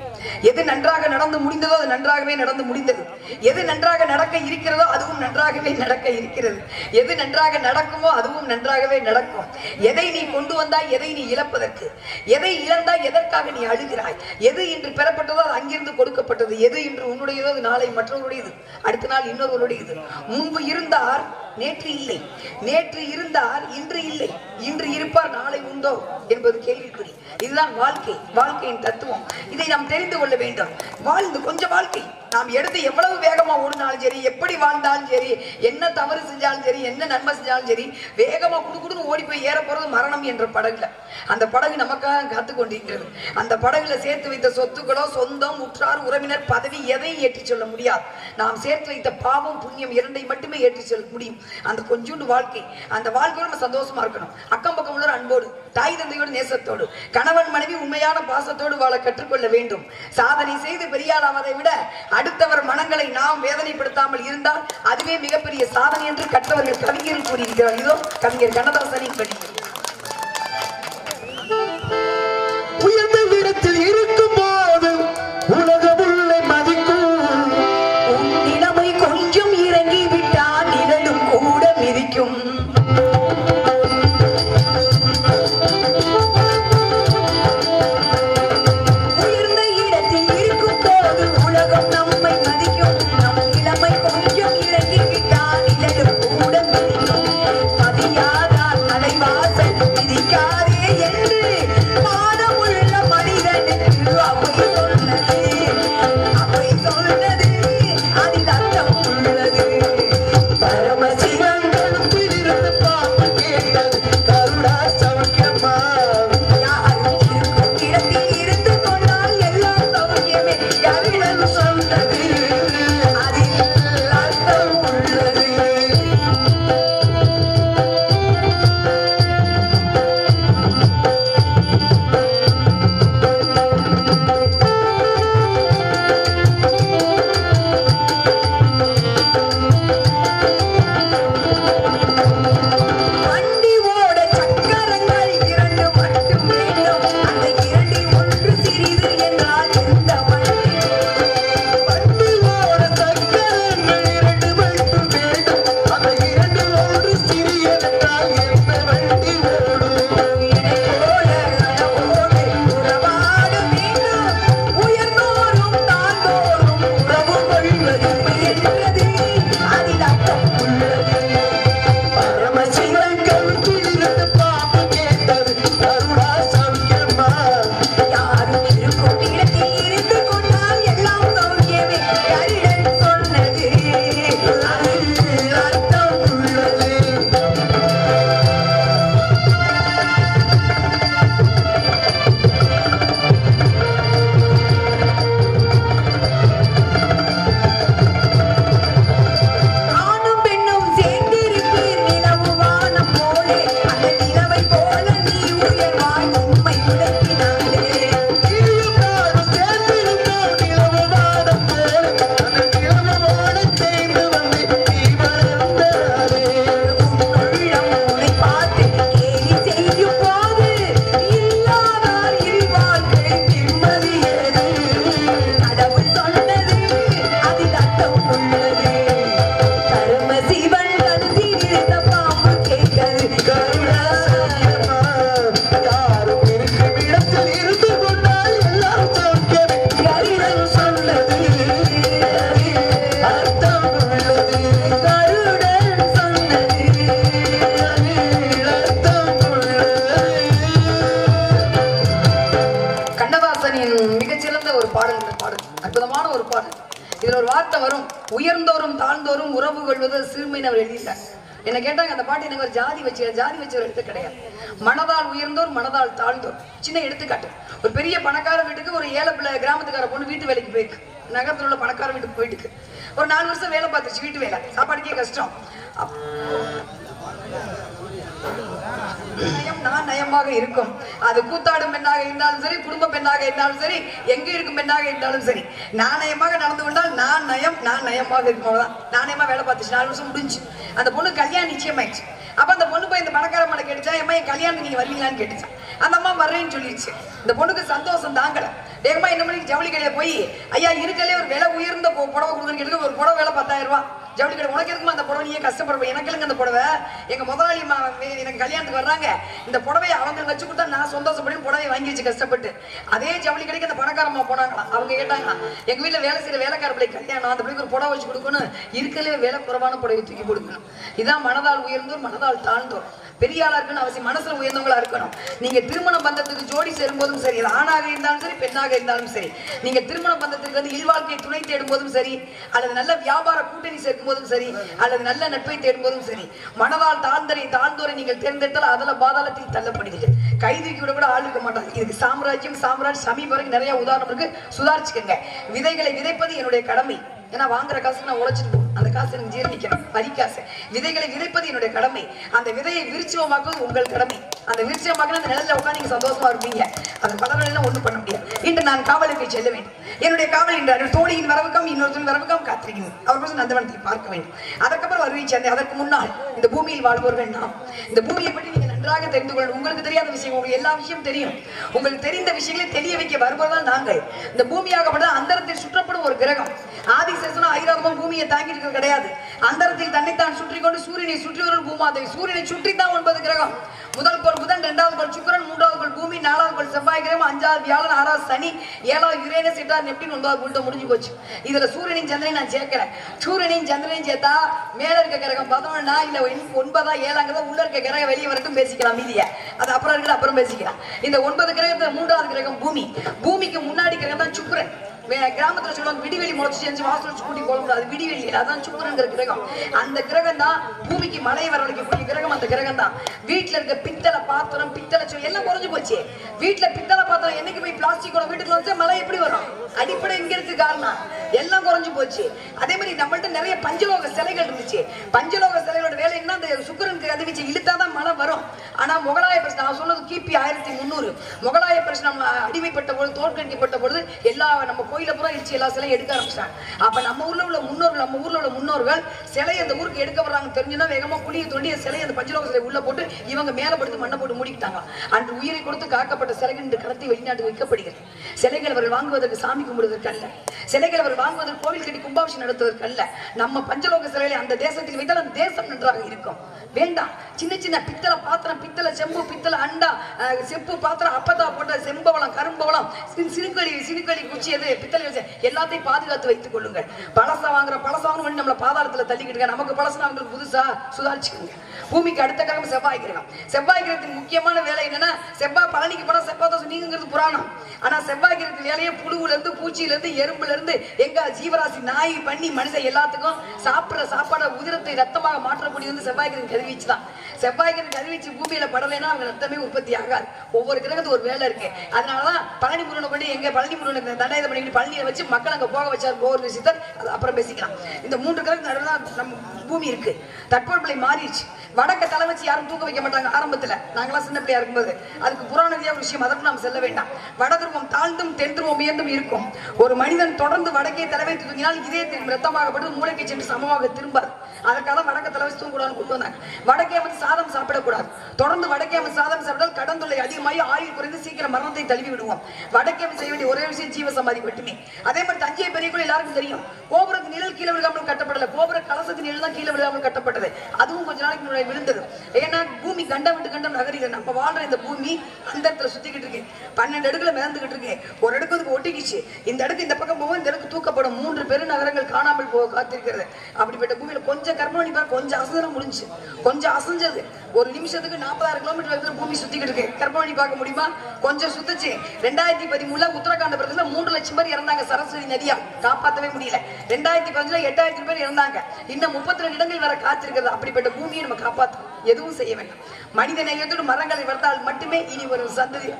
Speaker 1: எது நன்றாக நடந்து முடிந்ததோ அது நன்றாகவே நடந்து முடிந்தது. எது நன்றாக நடக்க இருக்கிறதோ அதுவும் நன்றாகவே நடக்க இருக்கிறது. எது நன்றாக நடக்குமோ அதுவும் நன்றாகவே நடக்கும். எதை நீ கொண்டு வந்தாய் எதை நீ இழப்பதற்கு? எதை இழந்தாய் எதற்காக நீ அழுகிறாய்? எது இன்று பிற பெறப்பட்டதோ அது அங்கிருந்து கொடுக்கப்பட்டது. எது இன்று உன்னுடையதோ அது நாளை மற்றவருடையது. அடுத்த நாள் இன்னொருவருடையது. முன்பு இருந்தார் நேற்று இல்லை. நேற்று இருந்தார் இன்று இல்லை. இன்று இருப்பார் நாளை உண்டோ என்பது கேள்விக்குறி. இதுதான் வாழ்க்கை. வாழ்க்கையின் தத்துவம். இதை நாம் தெரிந்து கொள்ள வேண்டும். வாழ்ந்து கொஞ்சம் வாழ்க்கை. நாம் எடுத்து எவ்வளவு வேகமா ஓடினாலும் சரி எப்படி வாழ்ந்தாலும் சரி என்ன தவறு செஞ்சாலும் சரி என்ன நன்மை செஞ்சாலும் சரி வேகமா குடு குடுன்னு ஓடி போய் ஏற போறது மரணம் என்ற படகுல. அந்த படகு நமக்காக காத்து கொண்டிருக்கிறது. அந்த படகுல சேர்த்து வைத்த சொத்துக்களோ சொந்தம் உற்றார் உறவினர் பதவி எதையும் ஏற்றி சொல்ல முடியாது. நாம் சேர்த்து வைத்த பாவம் புண்ணியம் இரண்டை மட்டுமே ஏற்றி சொல்ல முடியும். அந்த கொஞ்சோண்டு வாழ்க்கை அந்த வாழ்க்கையோட நம்ம சந்தோஷமா இருக்கணும். அக்கம் பக்கம் உள்ள அன்போடு தாய் தந்தையோடு நேசத்தோடு கணவன் மனைவி உண்மையான பாசத்தோடு வாழ கற்றுக்கொள்ள வேண்டும். சாதனை செய்து பெரியாளாவதை விட அடுத்தவர் மனங்களை நாம் வேதனைப்படுத்தாமல் இருந்தால் அதுவே மிகப்பெரிய சாதனை என்று கற்றவர்கள் கவிஞர் கூறியிருக்கிறார். இதோ கவிஞர் கண்ணதாசனின் வழி
Speaker 4: உயர்ந்த இடத்தில் இருக்கும் போது மிதிக்கும்
Speaker 1: உயர்ந்த இதுல ஒரு வார்த்தை வரும். உயர்ந்தோறும் தாழ்ந்தோறும் உறவு கொள்வது சிறுமைன்னு அவர் எழுதிட்டார் என்ன கேட்டாங்க அந்த பாட்டு எனக்கு ஒரு ஜாதி வச்சு ஜாதி வச்சு ஒரு எடுத்து கிடையாது. மனதால் உயர்ந்தோர் மனதால் தாழ்ந்தோர். சின்ன எடுத்துக்காட்டு. ஒரு பெரிய பணக்கார வீட்டுக்கு ஒரு ஏழை பிள்ளை கிராமத்துக்கார பொண்ணு வீட்டு வேலைக்கு போயிருக்கு. நகரத்துல உள்ள பணக்கார வீட்டுக்கு போயிட்டு ஒரு நாலு வருஷம் வேலை பார்த்துச்சு வீட்டு வேலை. சாப்பாடுக்கே கஷ்டம். நயம் நான் நயமாக இருக்கும். அது கூத்தாடும் பெண்ணாக இருந்தாலும் சரி குடும்ப பெண்ணாக இருந்தாலும் சரி எங்க இருக்கும் பெண்ணாக இருந்தாலும் சரி. நான் நயமாக நடந்து கொண்டால் நான் நயம் நான் நயமாக இருக்கும். தான் நாணயமா வேலை பார்த்துச்சு. நாலு வருஷம் முடிஞ்சு. அந்த பொண்ணு கல்யாணம் நிச்சயமாயிடுச்சு. அப்ப அந்த பொண்ணு போய் இந்த பணக்கார மலை கேட்டுச்சா எம்மா என் கல்யாணம் நீங்க வரீங்களான்னு கேட்டுச்சா? அந்த அம்மா வர்றேன்னு சொல்லிடுச்சு. இந்த பொண்ணுக்கு சந்தோஷம் தாங்கல. வேகமா என்ன மணிக்கு ஜவுளி கடையில போய் ஐயா இருக்கலே ஒரு விலை உயர்ந்த புடவை கொடுக்குறேன்னு கேட்டு ஒரு புடவை விலை பத்தாயிரம் ரூபாய். ஜவுளி கடை உனக்கு எதுக்குமா அந்த புடவை? நீயே கஷ்டப்படுவ எனக்கு இல்லைங்க அந்த புடவை. எங்க முதலாளி மா எனக்கு கல்யாணத்துக்கு வர்றாங்க. இந்த புடவையை அவங்க வச்சு கொடுத்தா நான் சந்தோஷப்பட்டு புடவை வாங்கி வச்சு கஷ்டப்பட்டு. அதே ஜவுளி கடைக்கு அந்த பணக்காரம்மா போனாங்களாம். அவங்க கேட்டாங்க எங்க வீட்டுல வேலை செய்யற வேலைக்கார பிள்ளை கல்யாணம். அந்த பிள்ளைக்கு ஒரு புடவை வச்சு கொடுக்கணும். இருக்கலே வேலை குறைவான புடவை தூக்கி கொடுக்கணும். இதான் மனதால் உயர்ந்தோர் மனதால் தாழ்ந்தோர். பெரிய ஆளா இருக்கணும் அவசியம் மனசுல உயர்ந்தவங்களா இருக்கணும். நீங்க திருமண பந்தத்துக்கு ஜோடி சேரும்போதும் சரி ஆணாக இருந்தாலும் சரி பெண்ணாக இருந்தாலும் சரி நீங்க திருமண பந்தத்துக்கு வந்து இல்வாழ்க்கையை துணை தேடும் போதும் சரி அல்லது நல்ல வியாபார கூட்டணி சேர்க்கும் போதும் சரி அல்லது நல்ல நட்பை தேடும் போதும் சரி மனதால் தாழ்ந்தரை தாழ்ந்தோரை நீங்கள் தேர்ந்தெடுத்தால் அதில் பாதாளத்தில் தள்ளப்படுவீர்கள். கைதுக்கு விட கூட ஆள் இருக்க மாட்டாங்க இதுக்கு சாம்ராஜ்யம் சாம்ராஜ் சமீப வரைக்கும் நிறைய உதாரணம் இருக்கு. சுதாரிச்சுக்கங்க. விதைகளை விதைப்பது என்னுடைய கடமை. ஏன்னா வாங்குற காசு நான் உழைச்சிட்டு அந்த காசு எனக்கு ஜீரணிக்கணும். வரி காசு விதைகளை விதைப்பது என்னுடைய கடமை. அந்த விதையை விருச்சவமாக்குவது உங்கள் கடமை. அந்த விருட்சமாக்கின அந்த நிழல்ல உட்காந்து நீங்க சந்தோஷமா இருப்பீங்க. அந்த பலரெல்லாம் ஒண்ணும் பண்ண முடியாது. இன்று நான் காவலுக்கு செல்ல வேண்டும். என்னுடைய காவல் என்றார் தோழியின் வரவுக்கும் இன்னொருத்தன் வரவுக்கும் காத்திருக்கிறேன் அவர் நந்தவனத்தை பார்க்க வேண்டும். அதுக்கப்புறம் வருவை சேர்ந்தேன் அதற்கு முன்னால் இந்த பூமியில் வாழ்பவர்கள் நாம். இந்த பூமியை பற்றி நீங்க நன்றாக தெரிந்து கொள்ளும் உங்களுக்கு தெரியாத விஷயம் உங்களுக்கு எல்லா விஷயம் தெரியும். உங்களுக்கு தெரிந்த விஷயங்களை தெரிய வைக்க வருபவர்கள் நாங்கள். இந்த பூமியாகப்பட்ட அந்தரத்தில் சுற்றப்படும் ஒரு கிரகம். ஆதிசேஷனும் ஐராவதமும் பூமியை தாங்கி இருக்கிறது கிடையாது. அந்தரத்தில் தன்னைத்தான் சுற்றி கொண்டு சூரியனை சுற்றி வரும் பூமாதேவி. சூரியனை சுற்றி தான் ஒன்பது கிரகம். முதல் கோள் புதன் இரண்டாவது கோள் சுக்கிரன் மூன்றாவது கோள் பூமி நாலாவது கோள் செவ்வாய் கிரகம் அஞ்சாவது வியாழன் ஆறாவது சனி ஏழாவது யுரேனஸ் எட்டாவது நெப்டின் ஒன்பதாவது புல்ட்ட முடிஞ்சு போச்சு. இதுல சூரியனின் சந்திரனையும் நான் சேர்க்கிறேன் சூரியனையும் சந்திரனையும் சேர்த்தா மேல இருக்க கிரகம் பதினொன்னா இல்ல ஒன்பதா ஏழாங்கிறதா உள்ள இருக்க கிரகம் வெளியே வரட்டும் பேசிக்கலாம் மீதிய. அது அப்புறம் இருக்கிற அப்புறம் பேசிக்கலாம். இந்த ஒன்பது கிரகத்துல மூன்றாவது கிரகம் பூமி. பூமிக்கு முன்னாடி கிரகம் தான் சுக்கிரன். கிராமத்துல சொல்லுவாங்க விடிவெளி முளைச்சு செஞ்சு வாசல் வச்சு கூட்டி போக கூடாது விடிவெளி அதான் சுக்கரங்கிற கிரகம். அந்த கிரகம் தான் பூமிக்கு மலை வரவழைக்கக்கூடிய கிரகம் அந்த கிரகம் தான் வீட்டுல இருக்க பித்தளை பாத்திரம் பித்தளை சொல்லி எல்லாம் குறைஞ்சு போச்சு. வீட்டுல பித்தளை பாத்திரம் என்னைக்கு போய் பிளாஸ்டிக்கோட வீட்டுக்குள்ள வந்து மழை எப்படி வரும்? அடிப்படை இங்க இருக்கு காரணம். எல்லாம் குறைஞ்சு போச்சு. அதே மாதிரி நம்மள்ட்ட நிறைய பஞ்சலோக சிலைகள் இருந்துச்சு. பஞ்சலோக சிலைகளோட வேலை என்ன அந்த சுக்கரனுக்கு கதிவிச்சு இழுத்தாதான் மழை வரும். ஆனா முகலாய பிரச்சனை நான் சொன்னது கிபி ஆயிரத்தி முந்நூறு. முகலாய பிரச்சனை நம்ம அடிமைப்பட்ட பொழுது தோற்கடிக்கப்பட்ட பொழுது எல்லா நம்ம கோயில பூரா இடிச்சு எல்லா சிலையும் எடுக்க ஆரம்பிச்சிட்டாங்க. அப்ப நம்ம ஊர்ல உள்ள முன்னோர்கள் நம்ம ஊர்ல உள்ள முன்னோர்கள் சிலை அந்த ஊருக்கு எடுக்க வர்றாங்க தெரிஞ்சுன்னா வேகமா குழியை தோண்டி சிலை அந்த பஞ்சலோக சிலை உள்ள போட்டு இவங்க மேல படுத்து மண்ணை போட்டு மூடிக்கிட்டாங்க. அன்று உயிரை கொடுத்து காக்கப்பட்ட சிலைகள் இன்று கடத்தி வெளிநாட்டு விற்கப்படுகிறது சிலைகள் அவர்கள் வாங்குவதற்கு சாமி கும்பிடுவதற்கு அல்ல. சிலைகள் அவர் வாங்குவதற்கு கோவில் கட்டி கும்பாபிஷேகம் நடத்துவதற்கு அல்ல. நம்ம பஞ்சலோக சிலைகளை அந்த தேசத்தில் வைத்தால் அந்த தேசம் நன்றாக இருக்கும். வேண்டாம். சின்ன சின்ன பித்தளை பாத்திரம் பித்தளை செம்பு பித்தளை அண்டா செப்பு பாத்திரம் அப்பதா போட்ட செம்பவளம் கரும்பவளம் சிறு- சிறுகளி சிறுகளி குச்சி எது பித்தளை வச்சு எல்லாத்தையும் பாதுகாத்து வைத்துக் கொள்ளுங்கள். பழசா வாங்குற பழசா வாங்கணும் நம்மள பாதாளத்துல தள்ளிக்கிட்டு நமக்கு பழசா அவங்களுக்கு புதுசா சுதாரிச்சுக்கோங்க. பூமிக்கு அடுத்த கிரகம் செவ்வாய் கிரகம். செவ்வாய் கிரகத்தின் முக்கியமான வேலை என்னன்னா செவ்வாய் பழனிக்கு போனா செவ்வாய் தோசை நீங்கிறது புராணம். ஆனா செவ்வாய் கிரகத்தின் வேலையே புழுவுல இருந்து பூச்சியில இருந்து எறும்புல இருந்து எங்க ஜீவராசி நாய் பண்ணி மனுஷன் எல்லாத்துக்கும் சாப்பிடுற சாப்பாட உதிரத்தை ரத்தமாக மாற்றக்கூடியது வந்து செவ்வாய் கிரகம் கதிர்வீச்சு தான் செவ்வாய் கிரகம் கதிர்வீச்சு பூமியில படலைன்னா அவங்க ரத்தமே உற்பத்தி ஆகாது. ஒவ்வொரு கிரகத்துக்கு ஒரு வேலை இருக்கு. அதனாலதான் பழனி முருகனை கொண்டு எங்க பழனி முருகனுக்கு தண்டாயுதம் பண்ணிட்டு பழனியை வச்சு மக்கள் அங்க போக வச்சார் போர் சித்தர் அது அப்புறம் பேசிக்கலாம். இந்த மூன்று கிரகம் நடுவில் நம்ம பூமி இருக்கு. தட்பவெப்பநிலை மாறிடுச்சு. வடக்க தலை வச்சு யாரும் தூக்க வைக்க மாட்டாங்க. ஆரம்பத்துல நாங்களாம் சின்ன பிள்ளையா இருக்கும்போது. அதுக்கு புராண ஒரு விஷயம் அதற்கு நாம் செல்ல வேண்டாம். வடதுருவம் தாழ்ந்தும் தென் துருவம் உயர்ந்தும் இருக்கும். ஒரு மனிதன் தொடர்ந்து வடக்கே தலை வைத்து தூங்கினால் இதே திரும்ப ரத்தமாகப்பட்டு மூளைக்கு சென்று சமமாக திரும்பாது. அதற்காக வடக்க தலை வச்சு தூங்கக்கூடாதுன்னு கொண்டு வந்தாங்க. வடக்கே வந்து சாதம் சாப்பிடக்கூடாது. தொடர்ந்து வடக்கே வந்து சாதம் சாப்பிட்டால் கடன் தொல்லை அதிகமாகி ஆயுள் குறைந்து சீக்கிரம் மரணத்தை தழுவி விடுவோம் வடக்கே வந்து செய்ய வேண்டிய ஒரே விஷயம் ஜீவ சமாதி மட்டுமே. அதே மாதிரி தஞ்சை பெரிய கோயில் எல்லாருக்கும் தெரியும். கோபுரத்து நிழல் கீழே விழுகாமல் கட்டப்படல. கோபுர கலசத்து நிழல் தான் கீழே விழாமல் கட்டப்பட்டது. அதுவும் கொஞ்ச நாளைக்கு முன்னாடி விழுந்தது. ஏன்னா பூமி கண்டம் விட்டு கண்டம் நகரிகள் நம்ம வாழ்ற இந்த பூமி அந்த இடத்துல சுத்திக்கிட்டு இருக்கு. பன்னெண்டு அடுக்குல மிதந்துகிட்டு இருக்கு. ஒரு அடுக்கு அதுக்கு ஒட்டிக்கிச்சு. இந்த அடுக்கு இந்த பக்கம் போகும் இந்த அடுக்கு தூக்கப்படும். மூன்று பெருநகரங்கள் காணாமல் போக காத்திருக்கிறது. அப்படிப்பட்ட பூமியில கொஞ்சம் கர்மணி பாரு கொஞ்சம் அசதனம் முடிஞ்சு. கொஞ்சம் அசைஞ்சது. ஒரு நிமிஷத்துக்கு நாற்பதாயிரம் கிலோமீட்டர் வேகத்துல பூமி சுத்திக்கிட்டு இருக்கு. கற்பனை பார்க்க முடியுமா? கொஞ்சம் சுத்துச்சு. ரெண்டாயிரத்தி பதிமூணுல உத்தரகாண்ட பிரதேசத்துல மூன்று லட்சம் பேர் இறந்தாங்க சரஸ்வதி நதியா. காப்பாற்றவே முடியல. ரெண்டாயிரத்தி பதினஞ்சுல எட்டாயிரத்தி பேர் இறந்தாங்க. இன்னும் முப்பத்தி ரெண்டு இடங்கள் வர காத்திருக்கிறது. அப்படிப்பட்ட பூமியை நம்ம காப்பாற்றும் எதுவும் செய்ய வேண்டாம். மனித நேயத்தோடு மரங்களை வளர்த்தால் மட்டுமே இனி ஒரு சந்ததி.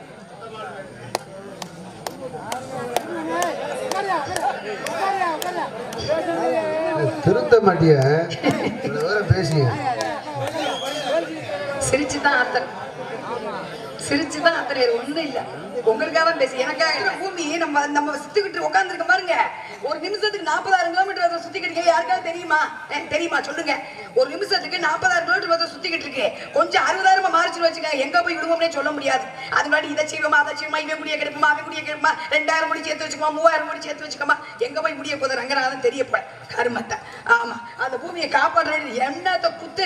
Speaker 4: திருத்த மாட்டிய இவ்வளவு தான் பேசிய
Speaker 1: சிரிச்சுதான் அத்தனை சிரிச்சுதான் அத்தனை ஒண்ணும் இல்ல. உங்களுக்காக தான் பேசி எனக்காக பூமி நம்ம நம்ம சுத்திக்கிட்டு உட்கார்ந்துருக்க பாருங்க. ஒரு நிமிஷத்துக்கு நாற்பதாயிரம் கிலோமீட்டர் வேகத்துல சுத்திக்கிட்டு இருக்கு யாருக்காவது தெரியுமா? தெரியுமா? சொல்லுங்க. ஒரு நிமிஷத்துக்கு நாற்பதாயிரம் கிலோமீட்டர் வேகத்துல சுத்திக்கிட்டு இருக்கு. கொஞ்சம் அறுபதாயிரம் மாறிச்சு வச்சுக்க எங்க போய் விடுவோம்னே சொல்ல முடியாது. அது முன்னாடி இதை செய்வோமா அதை செய்வோமா இவன் முடிய கிடைப்புமா அவன் முடிய கிடைப்புமா ரெண்டாயிரம் முடி சேர்த்து வச்சுக்கோமா மூவாயிரம் முடி சேர்த்து வச்சுக்கோமா எங்க போய் முடிய போதும் ரங்கநாதன் தெரியப்பட கருமத்தை. ஆமா அந்த பூமியை காப்பாற்ற வேண்டியது என்னத்தை குத்து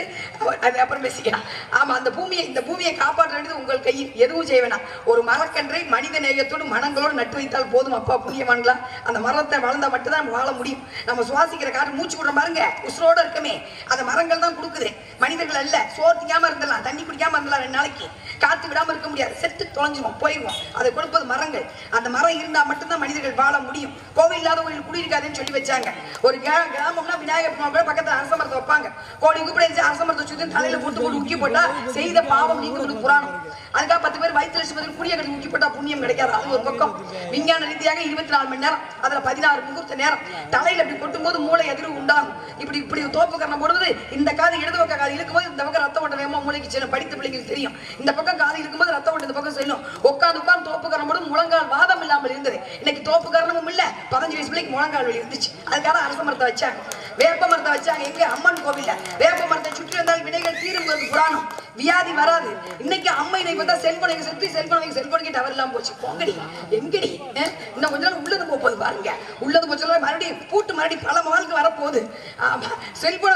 Speaker 1: அது அப்புறம் பேசிக்கலாம் ஆமா அந்த பூமியை இந்த பூமியை காப்பாற்ற வேண்டியது உங்கள் கையில் எதுவும் செய்ய வேணாம். ஒரு மரக்கன்றை மனித நேயத்தோடு மனங்களோடு நட்டு வைத்தால் போதும். அப்பா புண்ணியவான்களா அந்த மரத்தை வளர்ந்தா மட்டும்தான் வாழ முடியும். நம்ம சுவாசிக்கிற காற்று மூச்சு விடுற பாருங்க. உசுரோட இருக்கமே. அந்த மரங்கள் தான் கொடுக்குது. மனிதர்கள் அல்ல. சோறு இருந்தலாம் தண்ணி குடிக்காம இருந்தலாம் ரெண்டு நாளைக்கு. காத்து விடாம இருக்க முடியாது. செத்து தொலைஞ்சிரும் போயிடுவோம். அதை கொடுப்பது மரங்கள். அந்த மரம் இருந்தா மட்டும்தான் மனிதர்கள் வாழ முடியும். கோவில் இல்லாத கோயில் குடியிருக்காதுன்னு சொல்லி வச்சாங்க. ஒரு கிரா- கிராமம்னா விநாயகர் கூட பக்கத்துல அரச மரத்தை வைப்பாங்க. கோடி கூப்பிட அரச மரத்தை சுத்தி தலையில போட்டு போட்டு உக்கி போட்டா செய்த பாவம் நீங்க புராணம். அதுக்காக பத்து பேர் வயிற்று லட்சம் பேர் குடிய கட்டி உக்கி போட்டா புண்ணியம் கிடைக்காது. அது ஒரு பக்கம். விஞ்ஞான ரீதியாக இருபத்தி நாலு மணி நேரம். அதுல பதினாறு முகூர்த்த நேரம். தலையில இப்படி கொட்டும் போது மூளை எதிர்வு உண்டாகும். இப்படி இப்படி தோப்பு கரணம் போடுவது இந்த காது இடது பக்க காது இழுக்கும்போது இந்த பக்கம் ரத்தம் ஓட்டம் வேகமா மூளைக்கு செல்லும். படித்த பிள்ளைங்களுக்கு தெரியும். இந்த பக்கம் பக்கம் காது இருக்கும்போது ரத்தம் ஓட்டம் இந்த பக்கம் செல்லும். உட்காந்து உட்காந்து தோப்பு மட்டும் முழங்கால் வாதம் இல்லாமல் இருந்தது. இன்னைக்கு தோப்பு இல்ல. பதினஞ்சு வயசு பிள்ளைக்கு முழங்கால் வலி இருந்துச்சு. அதுக்காக அரச மரத்தை வச்சாங்க. வேப்ப மரத்தை வச்சாங்க. எங்க அம்மன் கோவில்ல வேப்ப மரத்தை சுற்றி வந்தால் வினைகள் தீருங்கிறது புராணம். வியாதி வராது. இன்னைக்கு அம்மை இன்னைக்கு பார்த்தா செல்போனை சுத்தி செல்போனை செல்போனுக்கு டவர் இல்லாம போச்சு. போங்கடி. எங்கடி? இன்னும் கொஞ்ச நாள் உள்ளது போக போகுது பாருங்க. உள்ளது போச்சு மறுபடியும் பூட்டு மறுபடியும் பல வாழ்க்கை வரப்போகுது. ஆமா. செல்போனை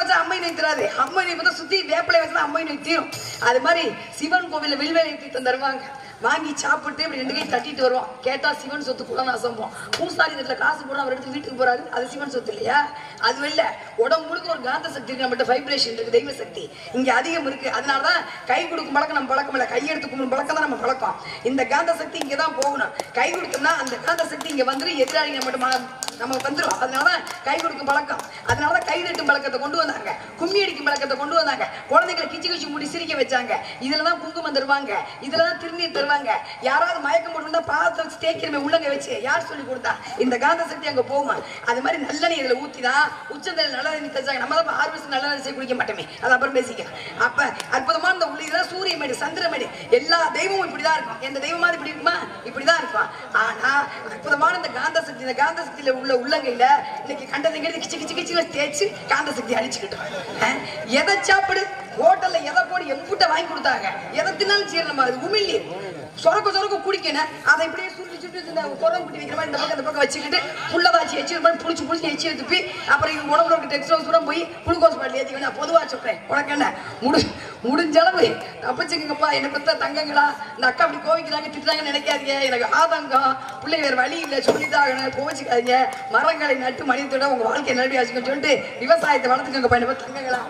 Speaker 1: வச்சா அம்மை நோய் தராது சுத்தி வேப்பிலை வச்சு அம்மை நோய் தீரும் அது மாதிரி சிவன் கோவிலில் வில்வேலை தீர்த்தம் தருவாங்க. வாங்கி சாப்பிட்டு இப்படி ரெண்டு கை தட்டிட்டு வருவோம். கேட்டா சிவன் சொத்து கூட நாசம்போம் பூசாரி இதுல காசு போட அவர் எடுத்து வீட்டுக்கு போறாரு. அது சிவன் சொத்து இல்லையா? அது இல்ல. உடம்பு முழுக்க ஒரு காந்த சக்தி இருக்கு. நம்மகிட்ட வைப்ரேஷன் இருக்கு தெய்வ சக்தி. இங்க அதிகம் இருக்கு. அதனாலதான் கை கொடுக்கும் பழக்கம் நம்ம பழக்கம் இல்ல. கை எடுத்து கும்பிடும் பழக்கம் தான் நம்ம பழக்கம். இந்த காந்த சக்தி இங்க தான் போகணும். கை கொடுத்தோம்னா அந்த காந்த சக்தி இங்க வந்துரு எதிராளி நம்மகிட்ட நம்ம வந்துடும் அதனாலதான் கை கொடுக்கும் பழக்கம். அதனாலதான் கை தட்டும் பழக்கத்தை கொண்டு வந்தாங்க. கும்மி அடிக்கும் பழக்கத்தை கொண்டு வந்தாங்க. குழந்தைகளை கிச்சு கிச்சு மூடி சிரிக்க வச்சாங்க. இதுல தான் குங்குமம் தருவாங்க. இதுல தான் திருநீர் தருவாங்க. யாராவது மயக்கம் போட்டு பாதத்தை வச்சு தேய்க்கிறமே உள்ளங்க வச்சு யார் சொல்லி கொடுத்தா? இந்த காந்த சக்தி அங்க போகுமா? அது மாதிரி நல்லெண்ணெய் இதுல ஊத்தி தான் உச்சந்தலை நல்ல தண்ணி தச்சாங்க நம்ம தான் ஆறு வருஷம் நல்ல தண்ணி குடிக்க மாட்டோமே. அது அப்புறம் பேசிக்கலாம். அப்ப அற்புதமான இந்த உள்ள இதுதான். சூரிய மேடு சந்திர மேடு. எல்லா தெய்வமும் இப்படிதான் இருக்கும். எந்த தெய்வமாவது இப்படி இருக்குமா? இப்படிதான் இருக்கும். ஆனா அற்புதமான இந்த காந்த சக்தி இந்த காந்த சக்தியில உள்ள உள்ளங்கையில இன்னைக்கு கண்டதைங்கிறது கிச்சு கிச்சு கிச்சு தேய்ச்சு காந்த சக்தி அழிச்சுக்கிட்டோம். எதை சாப்பிடு? ஹோட்டல்ல எதை போடு? எம்புட்ட வாங்கி கொடுத்தாங்க. எதை தின்னாலும் சீரணமா அது உமிழ்நீர். சொரக்க சொரக்க குடிக்கணும். அதை இப்படியே சுருட்டி சுருட்டி இந்த குரம் குட்டி வைக்கிற மாதிரி இந்த பக்கம் இந்த பக்கம் வச்சுக்கிட்டு புள்ளதாச்சி எச்சு பண்ணி புளிச்சு புளிச்சு எச்சி எடுத்துப்பி அப்புறம் இது உடம்புல இருக்க டெக்ஸ்ட் கூட போய் குளுக்கோஸ் பாட்டில் ஏற்றி நான் பொதுவாக சொல்கிறேன் உனக்கு என்ன? முடி முடிஞ்சளவு தப்பிச்சுங்கப்பா என்னை பத்த தங்கங்களா இந்த அக்கா அப்படி கோவிக்கிறாங்க திட்டுறாங்கன்னு நினைக்காதீங்க. எனக்கு ஆதங்கம். பிள்ளை வேறு வழி இல்லை சொல்லித்தாகணும் கோவிச்சுக்காதீங்க. மரங்களை நட்டு மனிதத்தோட உங்க வாழ்க்கை நல்லபடியா வச்சுக்கோன்னு சொல்லிட்டு விவசாயத்தை வளர்த்துக்கங்க பையனை பத்தி தங்கங்களா.